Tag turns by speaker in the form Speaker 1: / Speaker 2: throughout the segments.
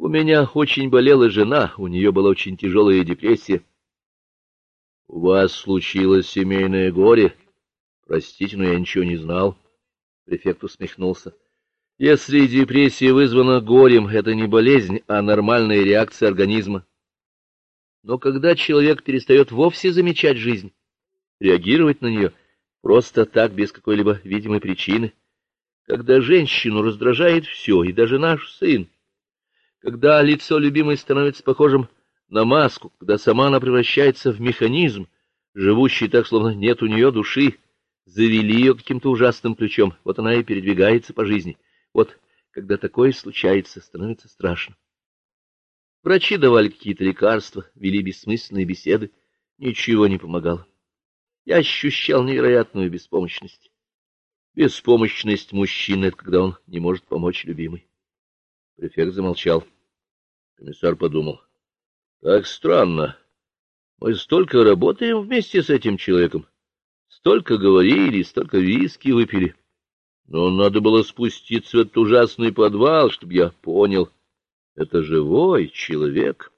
Speaker 1: У меня очень болела жена, у нее была очень тяжелая депрессия. — У вас случилось семейное горе? Простите, но я ничего не знал. Префект усмехнулся. — Если депрессия вызвана горем, это не болезнь, а нормальная реакция организма. Но когда человек перестает вовсе замечать жизнь, реагировать на нее просто так, без какой-либо видимой причины, когда женщину раздражает все, и даже наш сын, когда лицо любимой становится похожим на маску, когда сама она превращается в механизм, живущий так, словно нет у нее души, завели ее каким-то ужасным ключом, вот она и передвигается по жизни. Вот, когда такое случается, становится страшно. Врачи давали какие-то лекарства, вели бессмысленные беседы, ничего не помогало. Я ощущал невероятную беспомощность. Беспомощность мужчины — когда он не может помочь любимой. Префект замолчал. Комиссар подумал. — Так странно. Мы столько работаем вместе с этим человеком. Столько говорили, столько виски выпили. Но надо было спуститься в этот ужасный подвал, чтобы я понял. Это живой человек.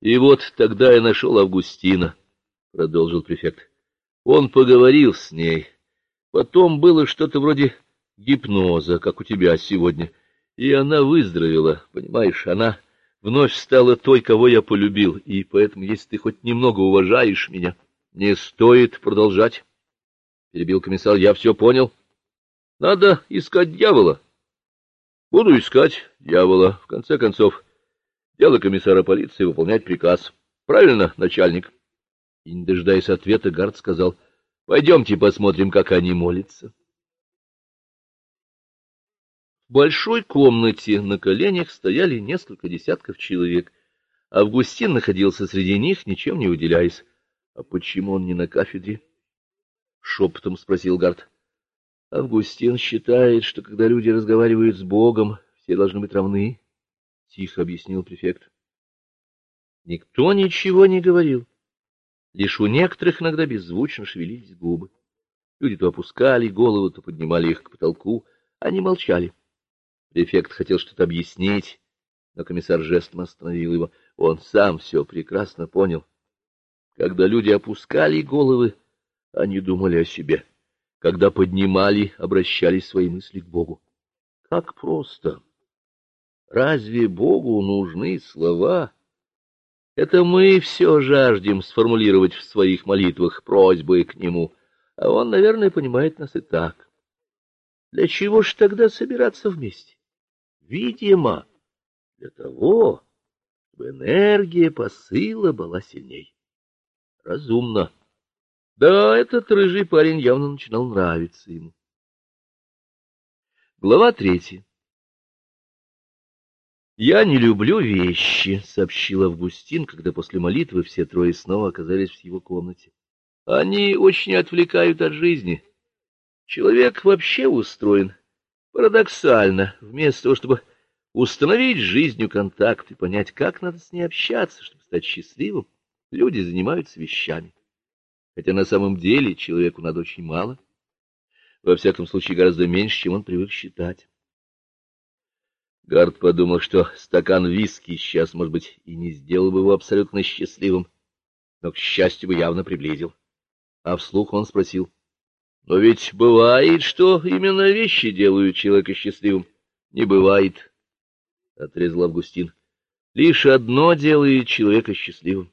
Speaker 1: И вот тогда я нашел Августина, — продолжил префект. Он поговорил с ней. Потом было что-то вроде гипноза, как у тебя сегодня. И она выздоровела, понимаешь, она вновь стала той, кого я полюбил, и поэтому, если ты хоть немного уважаешь меня, не стоит продолжать. Перебил комиссар, я все понял. Надо искать дьявола. Буду искать дьявола. В конце концов, дело комиссара полиции выполнять приказ. Правильно, начальник? И, не дожидаясь ответа, Гард сказал, пойдемте посмотрим, как они молятся. Большой комнате на коленях стояли несколько десятков человек. Августин находился среди них, ничем не уделяясь. — А почему он не на кафедре? — шепотом спросил Гард. — Августин считает, что когда люди разговаривают с Богом, все должны быть равны, — тихо объяснил префект. Никто ничего не говорил. Лишь у некоторых иногда беззвучно шевелились губы. Люди то опускали голову, то поднимали их к потолку. Они молчали. Префект хотел что-то объяснить, но комиссар жестом остановил его. Он сам все прекрасно понял. Когда люди опускали головы, они думали о себе. Когда поднимали, обращали свои мысли к Богу. Как просто! Разве Богу нужны слова? Это мы все жаждем сформулировать в своих молитвах просьбы к Нему, а Он, наверное, понимает нас и так. Для чего ж тогда собираться вместе? Видимо, для того, чтобы энергия посыла была сильней. Разумно. Да, этот рыжий парень явно начинал нравиться ему. Глава третья. «Я не люблю вещи», — сообщил Августин, когда после молитвы все трое снова оказались в его комнате. «Они очень отвлекают от жизни. Человек вообще устроен Парадоксально, вместо того, чтобы установить с жизнью контакт и понять, как надо с ней общаться, чтобы стать счастливым, люди занимаются вещами. Хотя на самом деле человеку надо очень мало, во всяком случае гораздо меньше, чем он привык считать. Гард подумал, что стакан виски сейчас, может быть, и не сделал бы его абсолютно счастливым, но, к счастью, бы явно приблизил. А вслух он спросил — но ведь бывает, что именно вещи делают человека счастливым. Не бывает, — отрезал Августин. Лишь одно делает человека счастливым